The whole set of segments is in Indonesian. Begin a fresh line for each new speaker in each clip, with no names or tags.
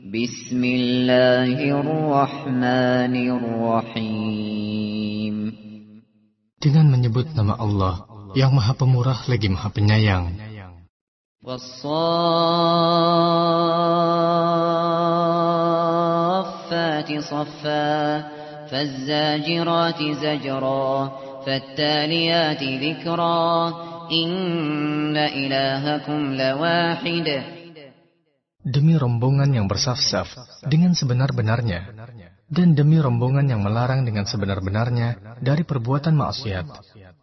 بسم الله الرحمن الرحيم. Dengan menyebut nama Allah yang Maha Pemurah lagi Maha Penyayang.
والصافات صفا فالزاجرات زجرا فالتاليات ذكرا إن إلهكم لواحد
Demi rombongan yang bersaf-saf dengan sebenar-benarnya, dan demi rombongan yang melarang dengan sebenar-benarnya dari perbuatan maksiat,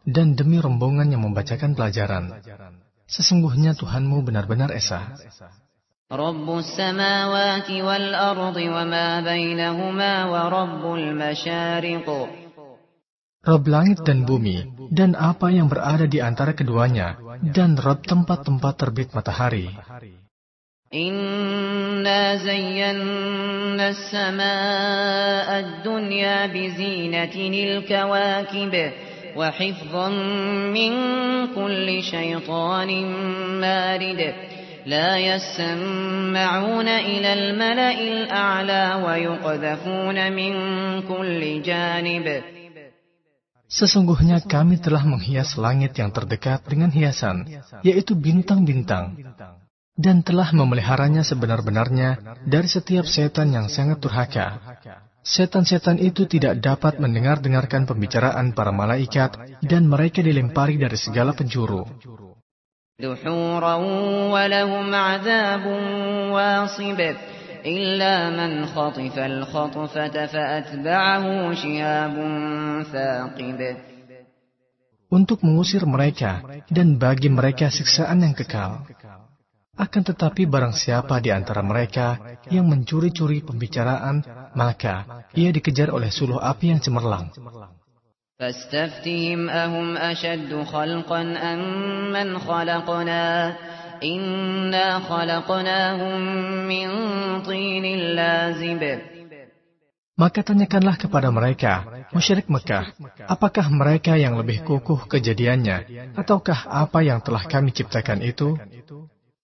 dan demi rombongan yang membacakan pelajaran. Sesungguhnya Tuhanmu benar-benar Esa.
Rabbus samawati wal ardi wa ma bainahuma wa rabbul masyariq.
Rob langit dan bumi, dan apa yang berada di antara keduanya, dan Rob tempat-tempat terbit matahari.
إنا زينا السماء الدنيا بزينة الكواكب وحفظا من كل شيطان مارد لا يسمعون إلى الملأ الأعلى ويقذفون من كل جانب
Sesungguhnya kami telah menghias langit yang terdekat dengan hiasan, yaitu bintang-bintang, dan telah memeliharanya sebenar-benarnya dari setiap setan yang sangat turhaka. Setan-setan itu tidak dapat mendengar-dengarkan pembicaraan para malaikat dan mereka dilempari dari segala penjuru. Untuk mengusir mereka dan bagi mereka siksaan yang kekal. Akan tetapi barang siapa di antara mereka yang mencuri-curi pembicaraan, maka ia dikejar oleh suluh api yang cemerlang.
فاستفتهم أهم أشد خلقا أم من خلقنا إنا خلقناهم من طين لازب
Maka tanyakanlah kepada mereka, musyrik Mekah, apakah mereka yang lebih kukuh kejadiannya, ataukah apa yang telah kami ciptakan itu?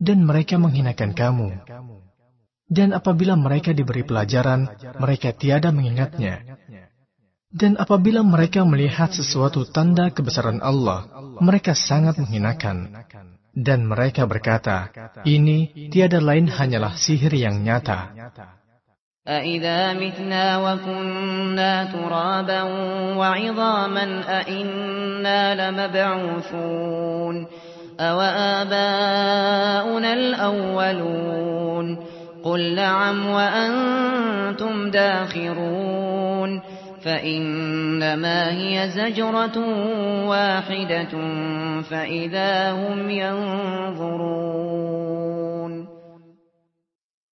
dan mereka menghinakan kamu. Dan apabila mereka diberi pelajaran, mereka tiada mengingatnya. Dan apabila mereka melihat sesuatu tanda kebesaran Allah, mereka sangat menghinakan. Dan mereka berkata, ini tiada lain hanyalah sihir yang nyata.
أَإِذَا مِتْنَا وَكُنَّا تُرَابًا وَعِظَامًا أَإِنَّا لَمَبْعُوثُونَ أَوَآبَاؤُنَا الْأَوَّلُونَ قُلْ نَعَمْ وَأَنْتُمْ دَاخِرُونَ فَإِنَّمَا هِيَ زَجْرَةٌ وَاحِدَةٌ فَإِذَا هُمْ يَنْظُرُونَ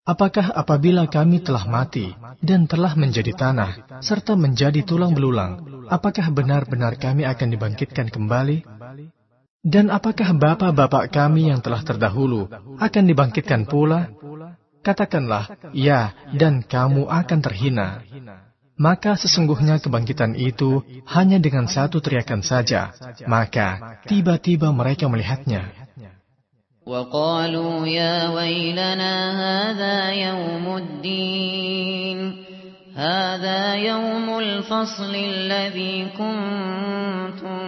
Apakah apabila kami telah mati dan telah menjadi tanah serta menjadi tulang belulang, apakah benar-benar kami akan dibangkitkan kembali? Dan apakah bapak-bapak kami yang telah terdahulu akan dibangkitkan pula? Katakanlah, ya, dan kamu akan terhina. Maka sesungguhnya kebangkitan itu hanya dengan satu teriakan saja. Maka tiba-tiba mereka melihatnya.
وقالوا يا ويلنا هذا يوم الدين هذا يوم الفصل الذي كنتم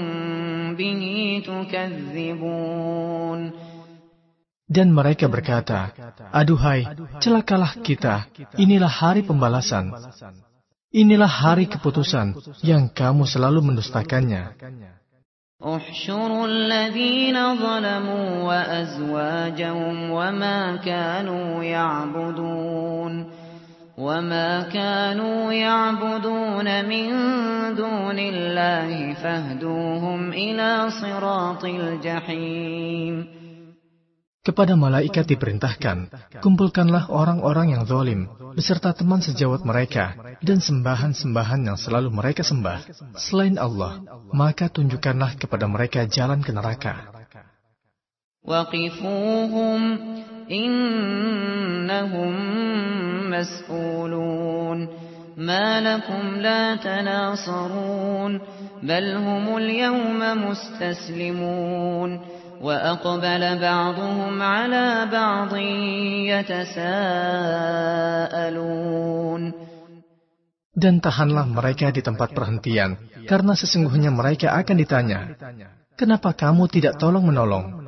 به تكذبون
Dan mereka berkata, Aduhai, celakalah kita, inilah hari pembalasan. Inilah hari keputusan yang kamu selalu mendustakannya.
احشروا الذين ظلموا وأزواجهم وما كانوا يعبدون وما كانوا يعبدون من دون الله فاهدوهم إلى صراط الجحيم
Kepada malaikat diperintahkan, kumpulkanlah orang-orang yang zalim beserta teman sejawat mereka dan sembahan-sembahan yang selalu mereka sembah selain Allah, maka tunjukkanlah kepada mereka jalan ke neraka.
Waqifuhum innahum mas'ulun ma lakum la tanasarun bal humul yawma mustaslimun وأقبل بعضهم على بعض يتساءلون
Dan tahanlah mereka di tempat perhentian, karena sesungguhnya mereka akan ditanya, Kenapa kamu tidak tolong-menolong?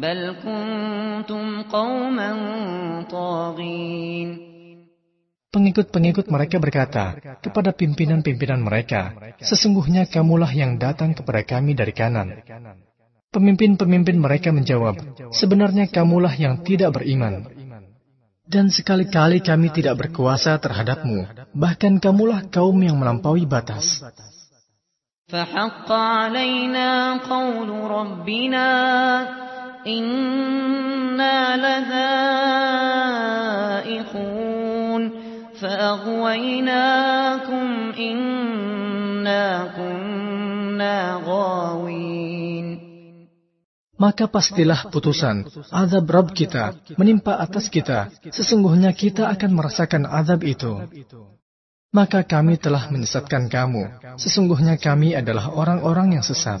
بل كنتم قوما طاغين
Pengikut-pengikut mereka berkata kepada pimpinan-pimpinan mereka, Sesungguhnya kamulah yang datang kepada kami dari kanan. Pemimpin-pemimpin mereka menjawab, Sebenarnya kamulah yang tidak beriman. Dan sekali-kali kami tidak berkuasa terhadapmu, bahkan kamulah kaum yang melampaui batas.
فحق علينا قول ربنا إنا فأغويناكم إنا كنا غاوين
Maka pastilah putusan, azab Rabb kita menimpa atas kita. Sesungguhnya kita akan merasakan azab itu. Maka kami telah menyesatkan kamu. Sesungguhnya kami adalah orang-orang yang sesat.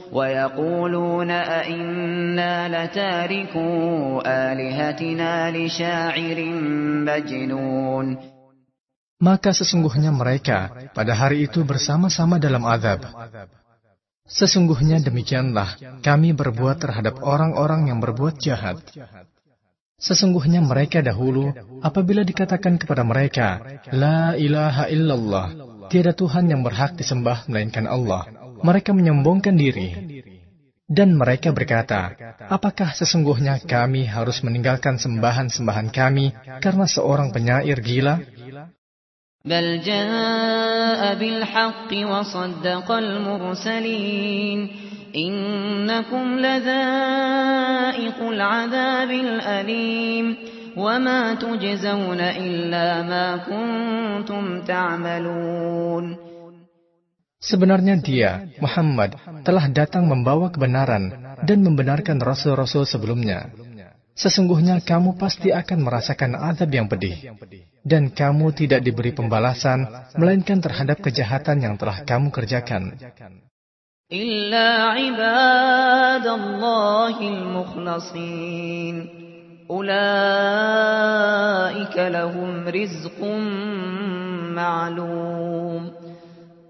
ويقولون أئنا لتاركوا آلهتنا لشاعر مجنون
maka sesungguhnya mereka pada hari itu bersama-sama dalam azab. Sesungguhnya demikianlah kami berbuat terhadap orang-orang yang berbuat jahat. Sesungguhnya mereka dahulu apabila dikatakan kepada mereka, La ilaha illallah, tiada Tuhan yang berhak disembah melainkan Allah. Mereka menyombongkan diri. Dan mereka berkata, apakah sesungguhnya kami harus meninggalkan sembahan-sembahan kami karena seorang penyair gila?
بل جاء بالحق وصدق المرسلين إنكم لذائق العذاب الأليم وما تجزون إلا ما كنتم تعملون
Sebenarnya dia, Muhammad, telah datang membawa kebenaran dan membenarkan rasul-rasul sebelumnya. Sesungguhnya kamu pasti akan merasakan azab yang pedih dan kamu tidak diberi pembalasan melainkan terhadap kejahatan yang telah kamu kerjakan.
Illa ibadallahil mukhlasin ulaika lahum rizqum ma'lum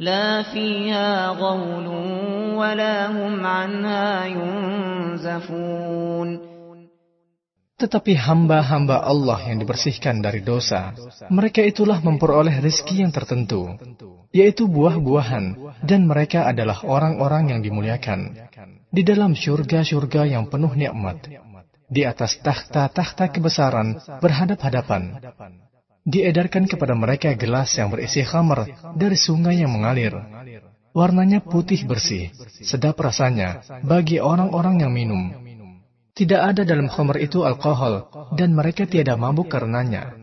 لا فيها غول ولا هم عنها ينزفون
Tetapi hamba-hamba Allah yang dibersihkan dari dosa, mereka itulah memperoleh rezeki yang tertentu, yaitu buah-buahan, dan mereka adalah orang-orang yang dimuliakan. Di dalam syurga-syurga yang penuh nikmat, di atas takhta-takhta kebesaran berhadap-hadapan. Diedarkan kepada mereka gelas yang berisi khamar dari sungai yang mengalir. Warnanya putih bersih, sedap rasanya bagi orang-orang yang minum. Tidak ada dalam khamar itu alkohol, dan mereka tiada mabuk karenanya.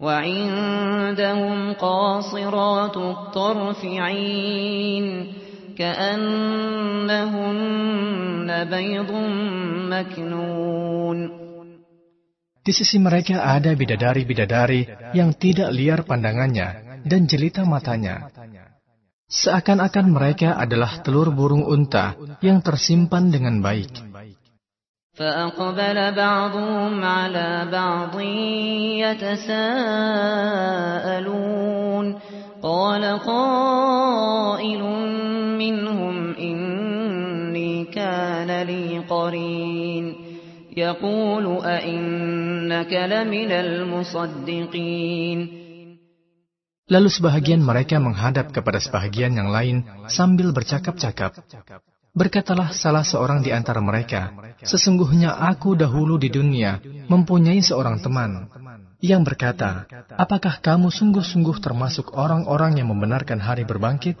وعندهم قاصرات الطرف عين كأنهن بيض مكنون
Di sisi mereka ada bidadari-bidadari yang tidak liar pandangannya dan jelita matanya. Seakan-akan mereka adalah telur burung unta yang tersimpan dengan baik.
فأقبل بعضهم على بعض يتساءلون قال قائل منهم إني كان لي قرين يقول أئنك لمن المصدقين
Lalu sebahagian mereka menghadap kepada sebahagian yang lain sambil bercakap-cakap. Berkatalah salah seorang di antara mereka, Sesungguhnya aku dahulu di dunia mempunyai seorang teman yang berkata, Apakah kamu sungguh-sungguh termasuk orang-orang yang membenarkan hari berbangkit?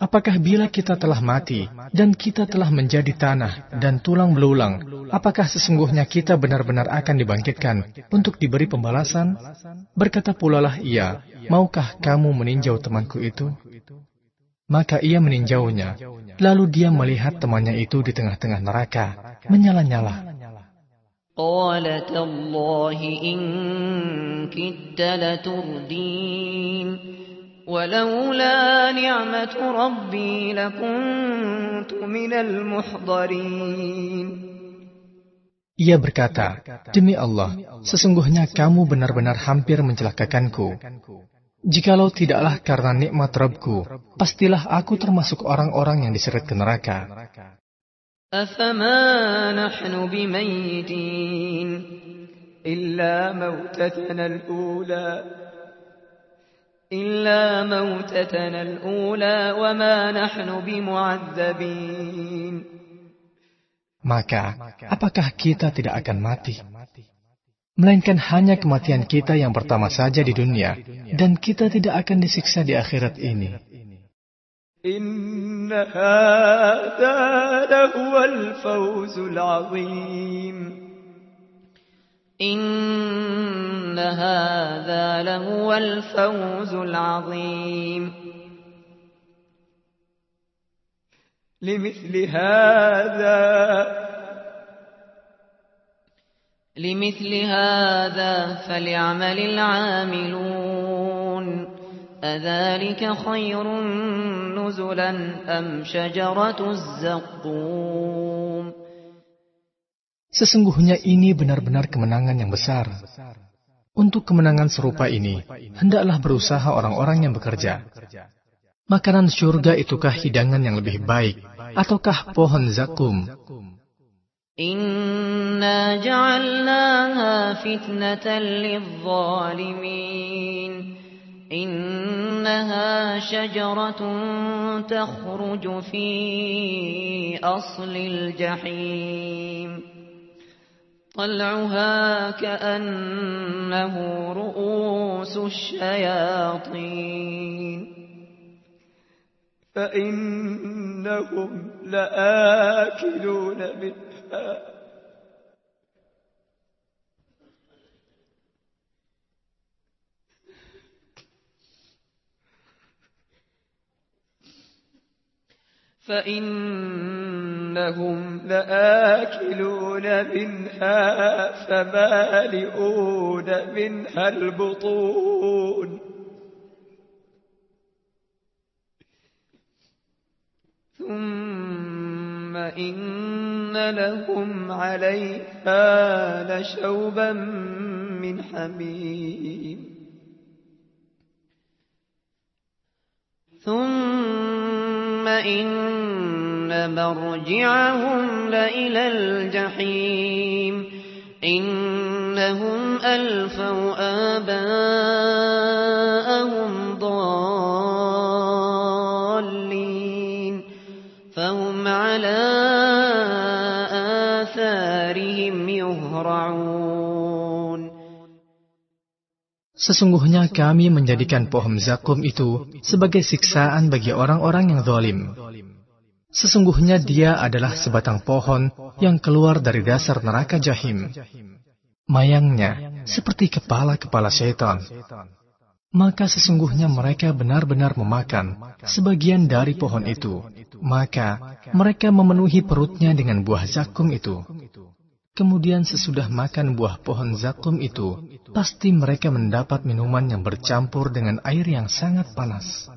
Apakah bila kita telah mati dan kita telah menjadi tanah dan tulang belulang, apakah sesungguhnya kita benar-benar akan dibangkitkan untuk diberi pembalasan? Berkata pula lah ia, maukah kamu meninjau temanku itu? Maka ia meninjaunya, lalu dia melihat temannya itu di tengah-tengah neraka, menyala-nyala.
قال تالله إن كدت لتردين ولولا نعمة ربي لكنت من المحضرين
Ia berkata, Demi Allah, sesungguhnya kamu benar-benar hampir mencelakakanku. Jikalau tidaklah karena nikmat Rabbku, pastilah aku termasuk orang-orang yang diseret ke neraka.
أفما نحن بميتين إلا موتتنا الأولى إلا موتتنا الأولى وما نحن بمعذبين
Maka, apakah kita tidak akan mati? Melainkan hanya kematian kita yang pertama saja di dunia, dan kita tidak akan disiksa di akhirat ini.
إن هذا لهو الفوز العظيم
إن هذا لهو الفوز العظيم
لمثل هذا
لمثل هذا فليعمل العاملون أذلك خير نزلا أم شجرة الزقوم
Sesungguhnya ini benar-benar kemenangan yang besar. Untuk kemenangan serupa ini, hendaklah berusaha orang-orang yang bekerja. Makanan surga itukah hidangan yang lebih baik, ataukah pohon zakum?
Inna ja'alnaha fitnatan lizzalimin. إنها شجرة تخرج في أصل الجحيم طلعها كأنه رؤوس الشياطين.
فإنهم لآكلون منها. إنهم لآكلون منها فمالئون منها البطون. ثم إن لهم عليها لشوبا من حميم.
ثم إن مرجعهم لإلى الجحيم إنهم ألفوا آباءهم ضالين فهم على آثارهم يهرعون
Sesungguhnya kami menjadikan pohon zakum itu sebagai siksaan bagi orang-orang yang zalim. Sesungguhnya dia adalah sebatang pohon yang keluar dari dasar neraka jahim. Mayangnya seperti kepala-kepala syaitan. Maka sesungguhnya mereka benar-benar memakan sebagian dari pohon itu. Maka mereka memenuhi perutnya dengan buah zakum itu. Kemudian sesudah makan buah pohon zakum itu, pasti mereka mendapat minuman yang bercampur dengan air yang sangat panas.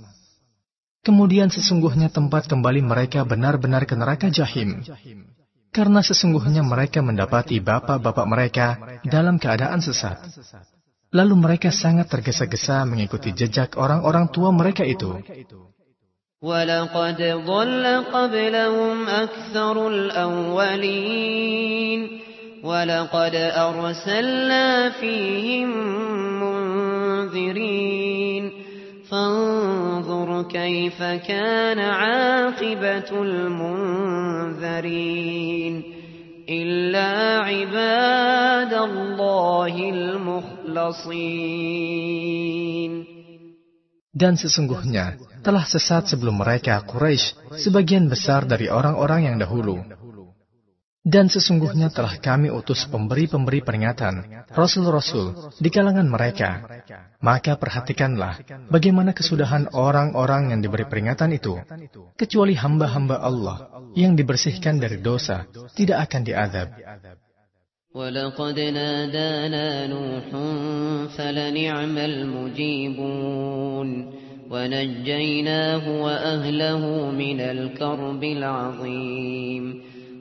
Kemudian sesungguhnya tempat kembali mereka benar-benar ke neraka jahim. Karena sesungguhnya mereka mendapati bapak-bapak mereka dalam keadaan sesat. Lalu mereka sangat tergesa-gesa mengikuti jejak orang-orang tua mereka itu.
وَلَقَدْ ضَلَّ قَبْلَهُمْ أَكْثَرُ الْأَوَّلِينَ ولقد أرسلنا فيهم منذرين فانظر كيف كان عاقبة المنذرين إلا عباد الله المخلصين
Dan sesungguhnya telah sesat sebelum mereka Quraisy sebagian besar dari orang-orang yang dahulu dan sesungguhnya telah kami utus pemberi-pemberi peringatan, rasul-rasul, di kalangan mereka. Maka perhatikanlah bagaimana kesudahan orang-orang yang diberi peringatan itu. Kecuali hamba-hamba Allah yang dibersihkan dari dosa, tidak akan diadab.
ولقد نادانا نوح فلنعم المجيبون ونجيناه وأهله من الكرب العظيم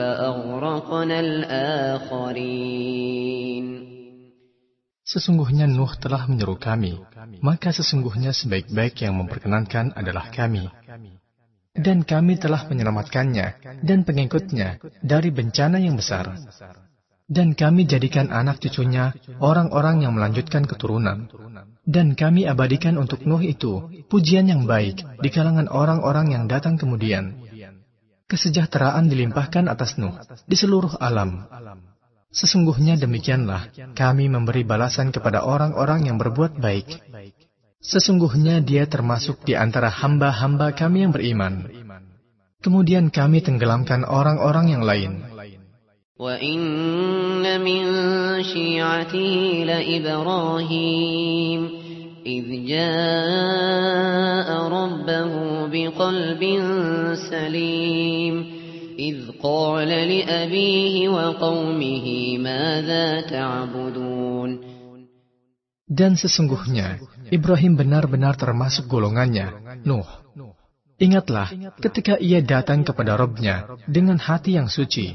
أغرقنا الآخرين
Sesungguhnya Nuh telah menyeru kami, maka sesungguhnya sebaik-baik yang memperkenankan adalah kami. Dan kami telah menyelamatkannya dan pengikutnya dari bencana yang besar. Dan kami jadikan anak cucunya orang-orang yang melanjutkan keturunan. Dan kami abadikan untuk Nuh itu pujian yang baik di kalangan orang-orang yang datang kemudian kesejahteraan dilimpahkan atas Nuh di seluruh alam. Sesungguhnya demikianlah kami memberi balasan kepada orang-orang yang berbuat baik. Sesungguhnya dia termasuk di antara hamba-hamba kami yang beriman. Kemudian kami tenggelamkan orang-orang yang lain.
وَإِنَّ مِن شِيعَتِهِ لَإِبْرَاهِيمَ إِذْ جَاءَ رَبَّهُ بِقَلْبٍ سَلِيمٍ إِذْ قَالَ لِأَبِيهِ وَقَوْمِهِ مَاذَا تَعْبُدُونَ
Dan sesungguhnya Ibrahim benar-benar termasuk golongannya, Nuh. Ingatlah ketika ia datang kepada Robnya dengan hati yang suci.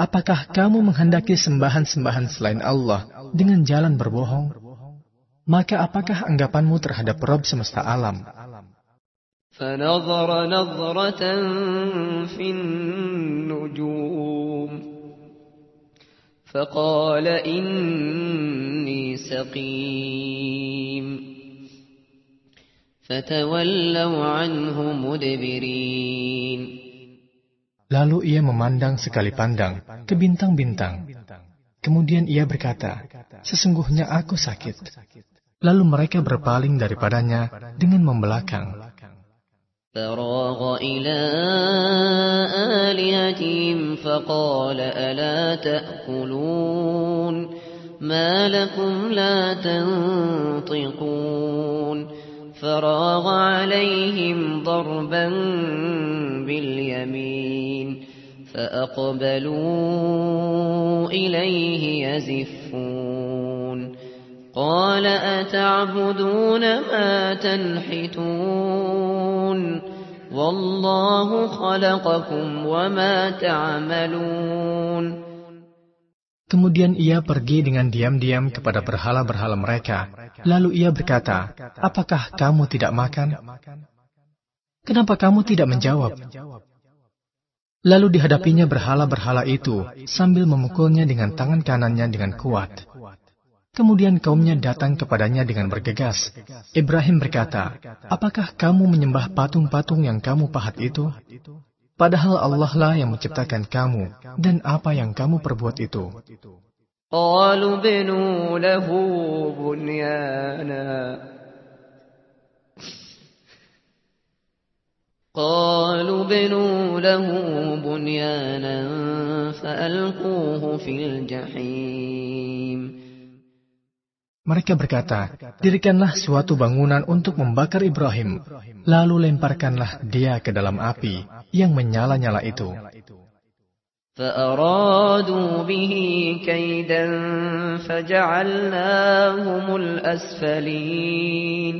Apakah kamu menghendaki sembahan-sembahan selain Allah dengan jalan berbohong? Maka apakah anggapanmu terhadap Rob semesta alam?
فنظر نظرة في النجوم فقال إني سقيم
فتولوا عنه مدبرين
Lalu ia memandang sekali pandang ke bintang-bintang. Kemudian ia berkata, Sesungguhnya aku sakit. Lalu mereka berpaling daripadanya dengan membelakang.
فراغ إلى آلهتهم فقال ألا تأكلون ما لكم لا تنطقون فراغ عليهم ضربا باليمين فأقبلوا إليه يزفون قال أتعبدون ما تنحتون والله خلقكم وما تعملون
Kemudian ia pergi dengan diam-diam kepada berhala-berhala mereka. Lalu ia berkata, Apakah kamu tidak makan? Kenapa kamu tidak menjawab? Lalu dihadapinya berhala-berhala itu sambil memukulnya dengan tangan kanannya dengan kuat. Kemudian kaumnya datang kepadanya dengan bergegas. Ibrahim berkata, Apakah kamu menyembah patung-patung yang kamu pahat itu? Padahal Allah lah yang menciptakan kamu dan apa yang kamu perbuat itu.
قالوا بنوا له بنيانا
قالوا بنوا له بنيانا فألقوه في الجحيم
Mereka berkata, dirikanlah suatu bangunan untuk membakar Ibrahim, lalu lemparkanlah dia ke dalam api yang menyala-nyala itu.
فأرادوا به كيدا فجعلناهم الأسفلين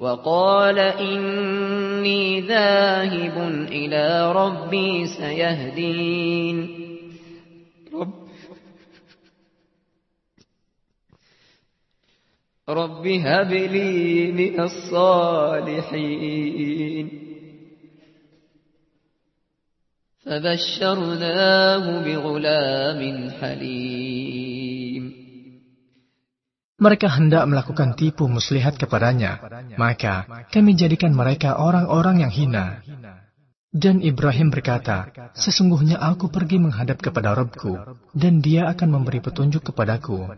وقال إني ذاهب إلى ربي سيهدين رب هب لي من الصالحين
فبشرناه بغلام حليم
Mereka hendak melakukan tipu muslihat kepadanya, maka kami jadikan mereka orang-orang yang hina. Dan Ibrahim berkata, Sesungguhnya aku pergi menghadap kepada Robku, dan dia akan memberi petunjuk kepadaku.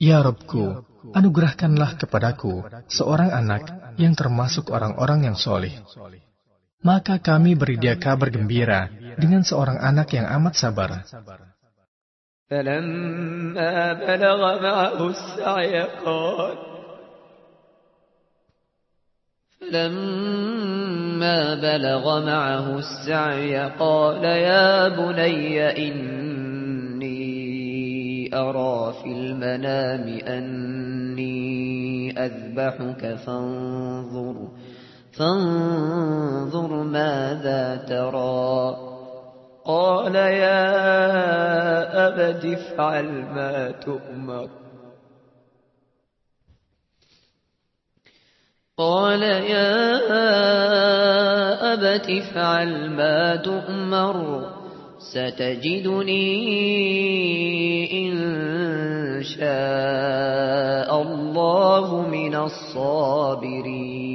Ya Robku, anugerahkanlah kepadaku seorang anak yang termasuk orang-orang yang soleh. Maka kami beri dia kabar gembira dengan seorang anak yang amat sabar.
فلما بلغ معه السعي قال
فلما بلغ معه السعي قال يا بني إني أرى في المنام أني أذبحك فانظر فانظر ماذا ترى.
قال يا أبت افعل ما تؤمر.
قال يا أبت افعل ما تؤمر. ستجدني إن شاء الله من الصابرين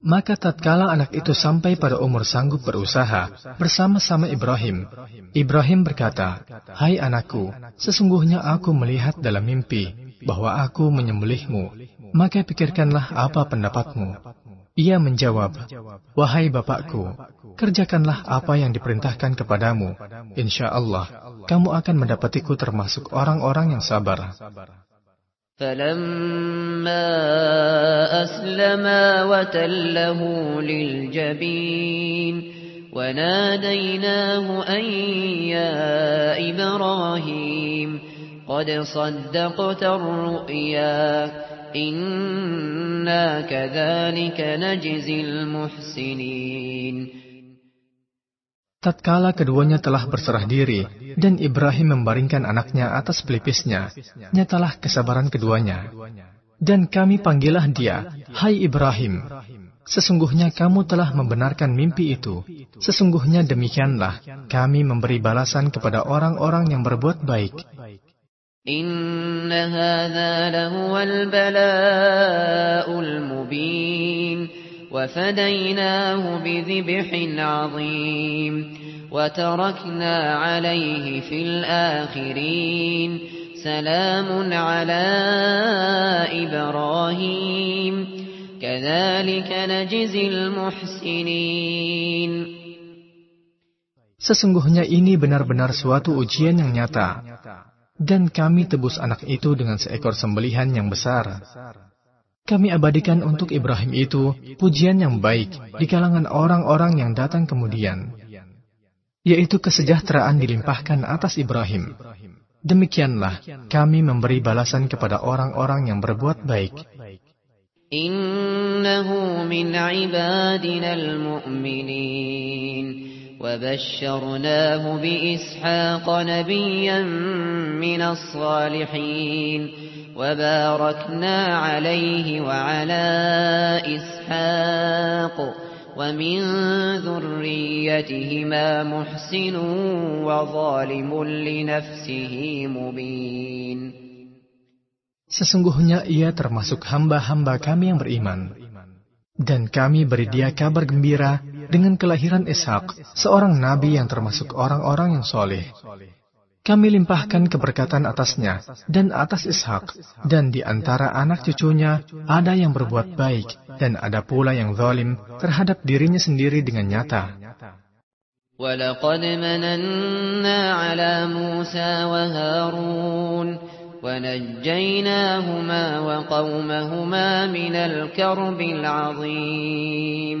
Maka tatkala anak itu sampai pada umur sanggup berusaha bersama-sama Ibrahim, Ibrahim berkata, Hai anakku, sesungguhnya aku melihat dalam mimpi bahwa aku menyembelihmu, maka pikirkanlah apa pendapatmu. Ia menjawab, Wahai bapakku, kerjakanlah apa yang diperintahkan kepadamu. Insya Allah, kamu akan mendapatiku termasuk orang-orang yang sabar.
فلما أسلما وتله للجبين وناديناه أن يا إبراهيم قد صدقت الرؤيا إنا كذلك نجزي المحسنين
Tatkala keduanya telah berserah diri dan Ibrahim membaringkan anaknya atas pelipisnya, nyatalah kesabaran keduanya. Dan kami panggillah dia, Hai Ibrahim, sesungguhnya kamu telah membenarkan mimpi itu. Sesungguhnya demikianlah kami memberi balasan kepada orang-orang yang berbuat baik.
إن هذا لهو البلاء المبين وفديناه بذبح عظيم وتركنا عليه في الآخرين سلام على إبراهيم كذلك نجزي المحسنين
Sesungguhnya ini benar-benar suatu ujian yang nyata. Dan kami tebus anak itu dengan seekor sembelihan yang besar. Kami abadikan untuk Ibrahim itu pujian yang baik di kalangan orang-orang yang datang kemudian. Yaitu kesejahteraan dilimpahkan atas Ibrahim. Demikianlah kami memberi balasan kepada orang-orang yang berbuat baik.
Innahu min ibadina al-mu'minin. وبشرناه بإسحاق نبيا من الصالحين وباركنا عليه وعلى إسحاق ومن ذريتهما محسن وظالم لنفسه مبين
Sesungguhnya ia termasuk hamba-hamba kami yang beriman. Dan kami beri dia kabar gembira dengan kelahiran Ishak, seorang nabi yang termasuk orang-orang yang soleh. Kami limpahkan keberkatan atasnya dan atas Ishak, dan di antara anak cucunya ada yang berbuat baik, dan ada pula yang zalim terhadap dirinya sendiri dengan nyata.
وَلَقَدْ مَنَنَّا عَلَى مُوسَى وَهَارُونَ ونجيناهما وقومهما من الكرب العظيم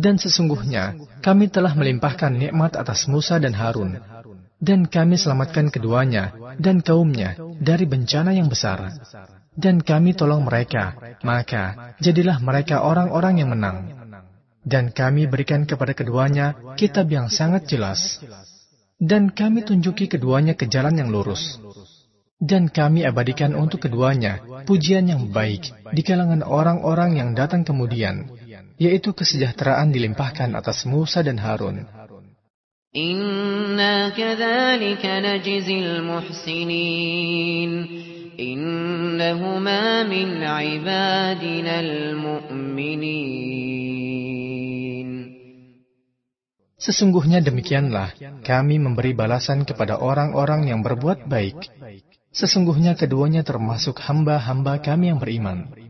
Dan sesungguhnya kami telah melimpahkan nikmat atas Musa dan Harun. Dan kami selamatkan keduanya dan kaumnya dari bencana yang besar. Dan kami tolong mereka maka jadilah mereka orang-orang yang menang. Dan kami berikan kepada keduanya kitab yang sangat jelas. Dan kami tunjuki keduanya ke jalan yang lurus. Dan kami abadikan untuk keduanya pujian yang baik di kalangan orang-orang yang datang kemudian, yaitu kesejahteraan dilimpahkan atas Musa dan Harun.
Inna kadzalika najzil muhsinin. Innahuma min ibadinal mu'minin.
Sesungguhnya demikianlah kami memberi balasan kepada orang-orang yang berbuat baik. Sesungguhnya keduanya termasuk hamba-hamba kami yang beriman.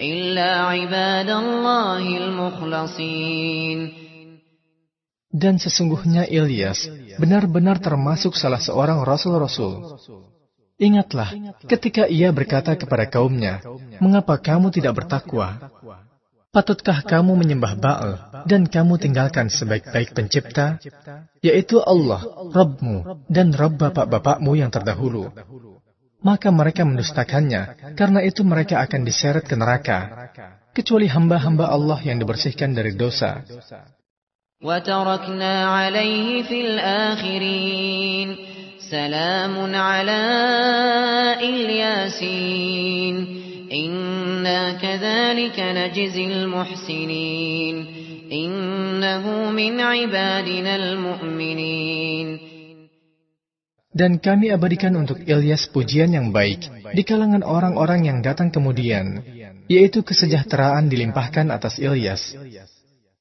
إلا عباد الله المخلصين
Dan sesungguhnya Ilyas benar-benar termasuk salah seorang rasul-rasul. Ingatlah ketika ia berkata kepada kaumnya, "Mengapa kamu tidak bertakwa? Patutkah kamu menyembah Baal dan kamu tinggalkan sebaik-baik pencipta, yaitu Allah, Rabbmu dan Rabb bapak-bapakmu yang terdahulu? Maka mereka mendustakannya, karena itu mereka akan diseret ke neraka, kecuali hamba-hamba Allah yang dibersihkan dari dosa.
وَتَرَكْنَا عَلَيْهِ فِي الْآخِرِينَ سَلَامٌ عَلَى إِلْيَاسِينَ إنا كذلك نجزي المحسنين إنه من عبادنا المؤمنين
Dan kami abadikan untuk Ilyas pujian yang baik di kalangan orang-orang yang datang kemudian, yaitu kesejahteraan dilimpahkan atas Ilyas.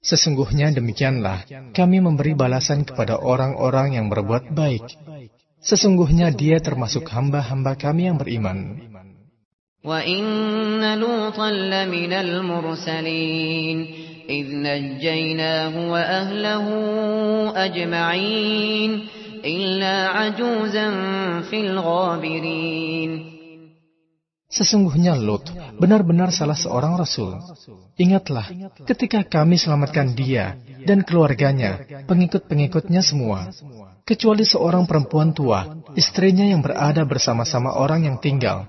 Sesungguhnya demikianlah kami memberi balasan kepada orang-orang yang berbuat baik. Sesungguhnya dia termasuk hamba-hamba kami yang beriman.
وَإِنَّ لُوطًا لَّمِنَ الْمُرْسَلِينَ إِذْ نَجَّيْنَاهُ وَأَهْلَهُ أَجْمَعِينَ إِلَّا عَجُوزًا فِي الْغَابِرِينَ
Sesungguhnya Lut benar-benar salah seorang rasul. Ingatlah ketika kami selamatkan dia dan keluarganya, pengikut-pengikutnya semua, kecuali seorang perempuan tua, istrinya yang berada bersama-sama orang yang tinggal.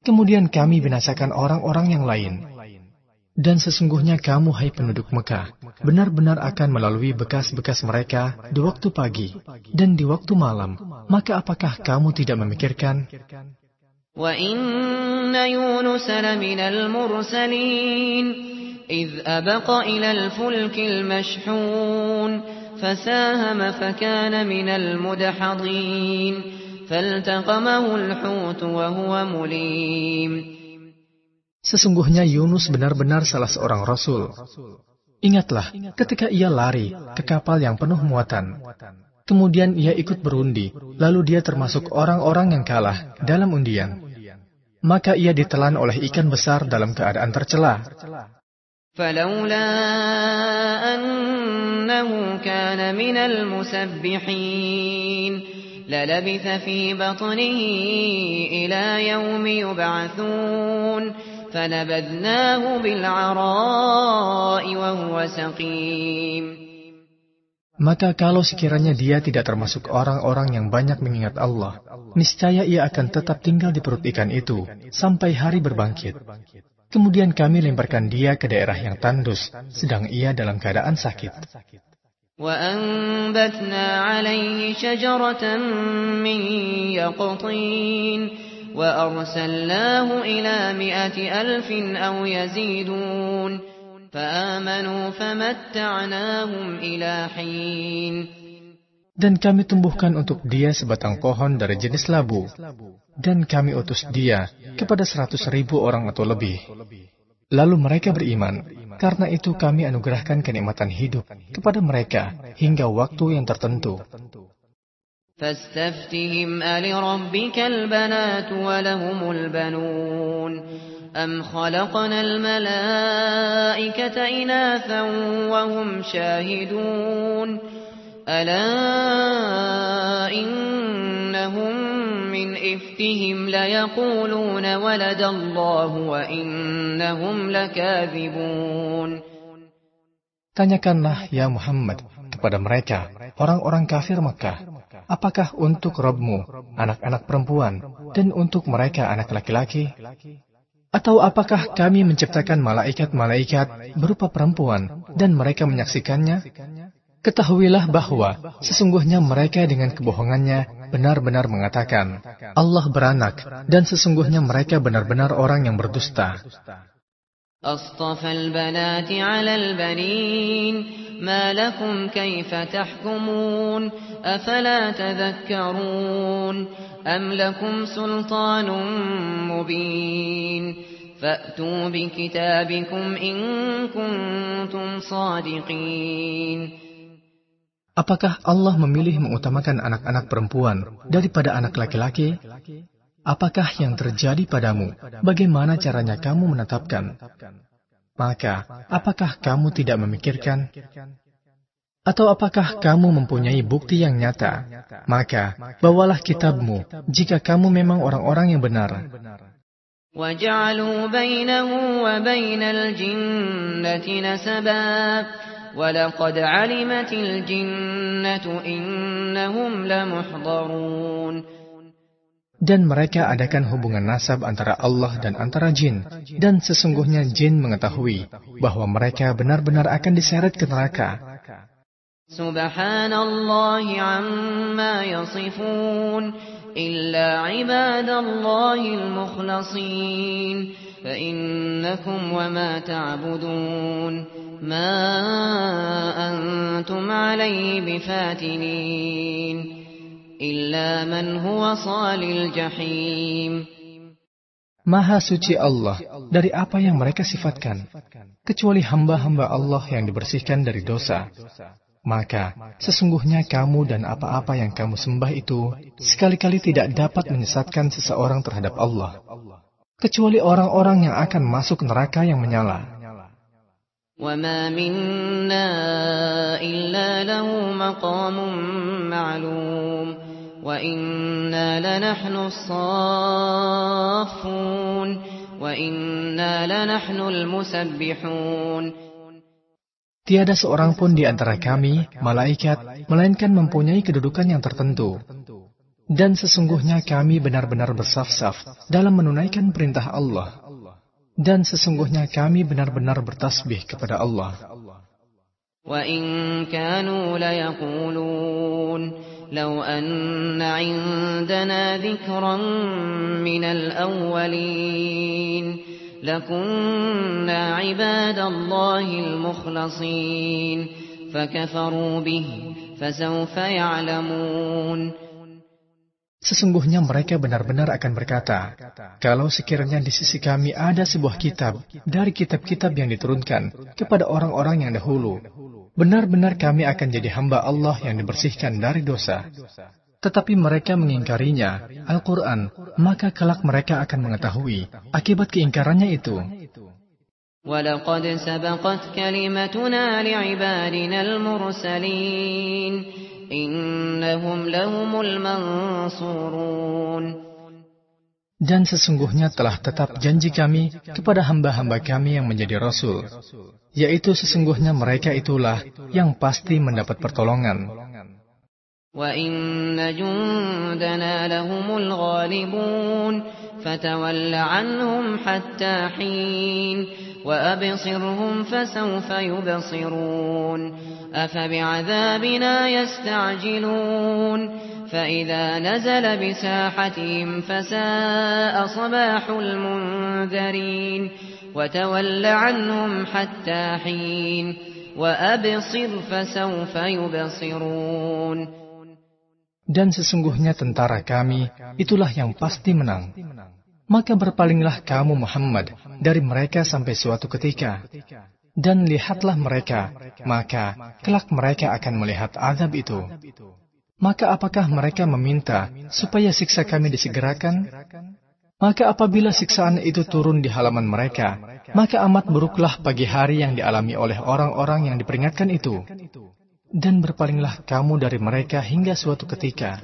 Kemudian kami binasakan orang-orang yang lain. Dan sesungguhnya kamu, hai penduduk Mekah, benar-benar akan melalui bekas-bekas mereka di waktu pagi dan di waktu malam. Maka apakah kamu tidak memikirkan?
وَإِنَّ يُونُسَ لَمِنَ الْمُرْسَلِينَ إِذْ أَبَقَ إِلَى الْفُلْكِ الْمَشْحُونِ فَسَاهَمَ فَكَانَ مِنَ الْمُدْحَضِينَ فَالْتَقَمَهُ الْحُوتُ وَهُوَ مُلِيمٌ
Sesungguhnya Yunus benar-benar salah seorang rasul. Ingatlah ketika ia lari ke kapal yang penuh muatan. Kemudian ia ikut berundi, lalu dia termasuk orang-orang yang kalah dalam undian. Maka ia ditelan oleh ikan besar dalam keadaan tercela.
فلولا أنه كان من المسبحين للبث في بطنه إلى يوم يبعثون فنبذناه بالعراء وهو سقيم
Maka kalau sekiranya dia tidak termasuk orang-orang yang banyak mengingat Allah, niscaya ia akan tetap tinggal di perut ikan itu sampai hari berbangkit. Kemudian kami lemparkan dia ke daerah yang tandus, sedang ia dalam keadaan sakit.
وَأَنبَتْنَا عَلَيْهِ شَجَرَةً مِّن يَقْطِينٍ وَأَرْسَلْنَاهُ إِلَى مِائَةِ أَلْفٍ أَوْ يَزِيدُونَ فَآمَنُوا فَمَتَّعْنَاهُمْ إِلَى حِينٍ
Dan kami tumbuhkan untuk dia sebatang pohon dari jenis labu. Dan kami utus dia kepada seratus ribu orang atau lebih. Lalu mereka beriman. Karena itu kami anugerahkan kenikmatan hidup kepada mereka hingga waktu yang tertentu.
فاستفتهم ألربك البنات ولهم البنون أم خلقنا الملائكة إناثا وهم شاهدون ألا إنهم من إفكهم ليقولون ولد الله وإنهم لكاذبون
Tanyakanlah ya Muhammad kepada mereka, orang-orang kafir Mekah, apakah untuk Robmu anak-anak perempuan dan untuk mereka anak laki-laki? Atau apakah kami menciptakan malaikat-malaikat berupa perempuan dan mereka menyaksikannya? Ketahuilah bahwa sesungguhnya mereka dengan kebohongannya benar-benar mengatakan Allah beranak dan sesungguhnya mereka benar-benar orang yang berdusta.
أصطفى البنات على البنين ما لكم كيف تحكمون أفلا تذكرون أم لكم سلطان مبين فأتوا بكتابكم إن كنتم صادقين
Apakah Allah memilih mengutamakan anak-anak perempuan daripada anak laki-laki? Apakah yang terjadi padamu? Bagaimana caranya kamu menetapkan? Maka, apakah kamu tidak memikirkan? Atau apakah kamu mempunyai bukti yang nyata? Maka, bawalah kitabmu jika kamu memang orang-orang yang benar.
وَجَعَلُوا بَيْنَهُ وَبَيْنَ الْجِنَّةِ نَسَبًا وَلَقَدْ عَلِمَتِ الْجِنَّةُ إِنَّهُمْ لَمُحْضَرُونَ
Dan mereka adakan hubungan nasab antara Allah dan antara jin. Dan sesungguhnya jin mengetahui bahwa mereka benar-benar akan diseret ke neraka.
Subhanallah amma yasifun illa ibadallahil mukhlasin fa innakum wa ma ta'budun ما أنتم عليه بفاتنين إلا من هو صال الجحيم
Maha suci Allah dari apa yang mereka sifatkan, kecuali hamba-hamba Allah yang dibersihkan dari dosa. Maka, sesungguhnya kamu dan apa-apa yang kamu sembah itu sekali-kali tidak dapat menyesatkan seseorang terhadap Allah, kecuali orang-orang yang akan masuk neraka yang menyala.
وما منا إلا له مقام معلوم وإنا لنحن الصافون وإنا لنحن المسبحون
Tiada seorang pun di antara kami, malaikat, melainkan mempunyai kedudukan yang tertentu. Dan sesungguhnya kami benar-benar bersaf-saf dalam menunaikan perintah Allah. Dan sesungguhnya kami benar-benar bertasbih kepada Allah.
وَإِن كَانُوا لَيَقُولُونَ لَوْ أَنَّ عِندَنَا ذِكْرًا مِنَ الْأَوَّلِينَ لَكُنَّا عِبَادَ اللَّهِ الْمُخْلَصِينَ فَكَفَرُوا بِهِ فَسَوْفَ يَعْلَمُونَ
Sesungguhnya mereka benar-benar akan berkata, kalau sekiranya di sisi kami ada sebuah kitab dari kitab-kitab yang diturunkan kepada orang-orang yang dahulu, benar-benar kami akan jadi hamba Allah yang dibersihkan dari dosa. Tetapi mereka mengingkarinya, Al-Quran, maka kelak mereka akan mengetahui akibat keingkarannya itu.
وَلَقَدْ سَبَقَتْ كَلِمَتُنَا لِعِبَادِنَا الْمُرْسَلِينَ innahum lahumul mansurun
dan sesungguhnya telah tetap janji kami kepada hamba-hamba kami yang menjadi rasul, yaitu sesungguhnya mereka itulah yang pasti mendapat pertolongan.
وَأَبْصِرْهُمْ فَسَوْفَ يُبْصِرُونَ أَفَبِعَذَابِنَا يَسْتَعْجِلُونَ فَإِذَا نَزَلَ بِسَاحَتِهِمْ فَسَاءَ صَبَاحُ الْمُنذَرِينَ وَتَوَلَّ عَنْهُمْ حَتَّى حِينٍ وَأَبْصِرْ فَسَوْفَ يُبْصِرُونَ
Dan sesungguhnya tentara kami itulah yang pasti menang. Maka berpalinglah kamu Muhammad dari mereka sampai suatu ketika. Dan lihatlah mereka, maka kelak mereka akan melihat azab itu. Maka apakah mereka meminta supaya siksa kami disegerakan? Maka apabila siksaan itu turun di halaman mereka, maka amat buruklah pagi hari yang dialami oleh orang-orang yang diperingatkan itu. Dan berpalinglah kamu dari mereka hingga suatu ketika.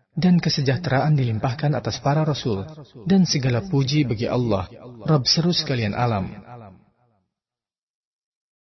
Dan kesejahteraan dilimpahkan atas para rasul. Dan segala puji bagi Allah, Rabb seru sekalian alam.